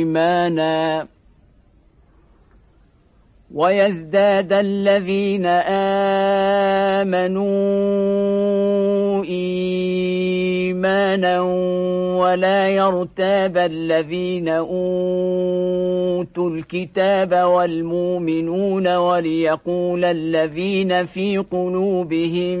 إيمانا. ويزداد الذين آمنوا إيمانا ولا يرتاب الذين أوتوا الكتاب والمؤمنون وليقول الذين في قلوبهم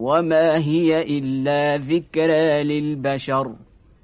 وما هي إلا ذكرى للبشر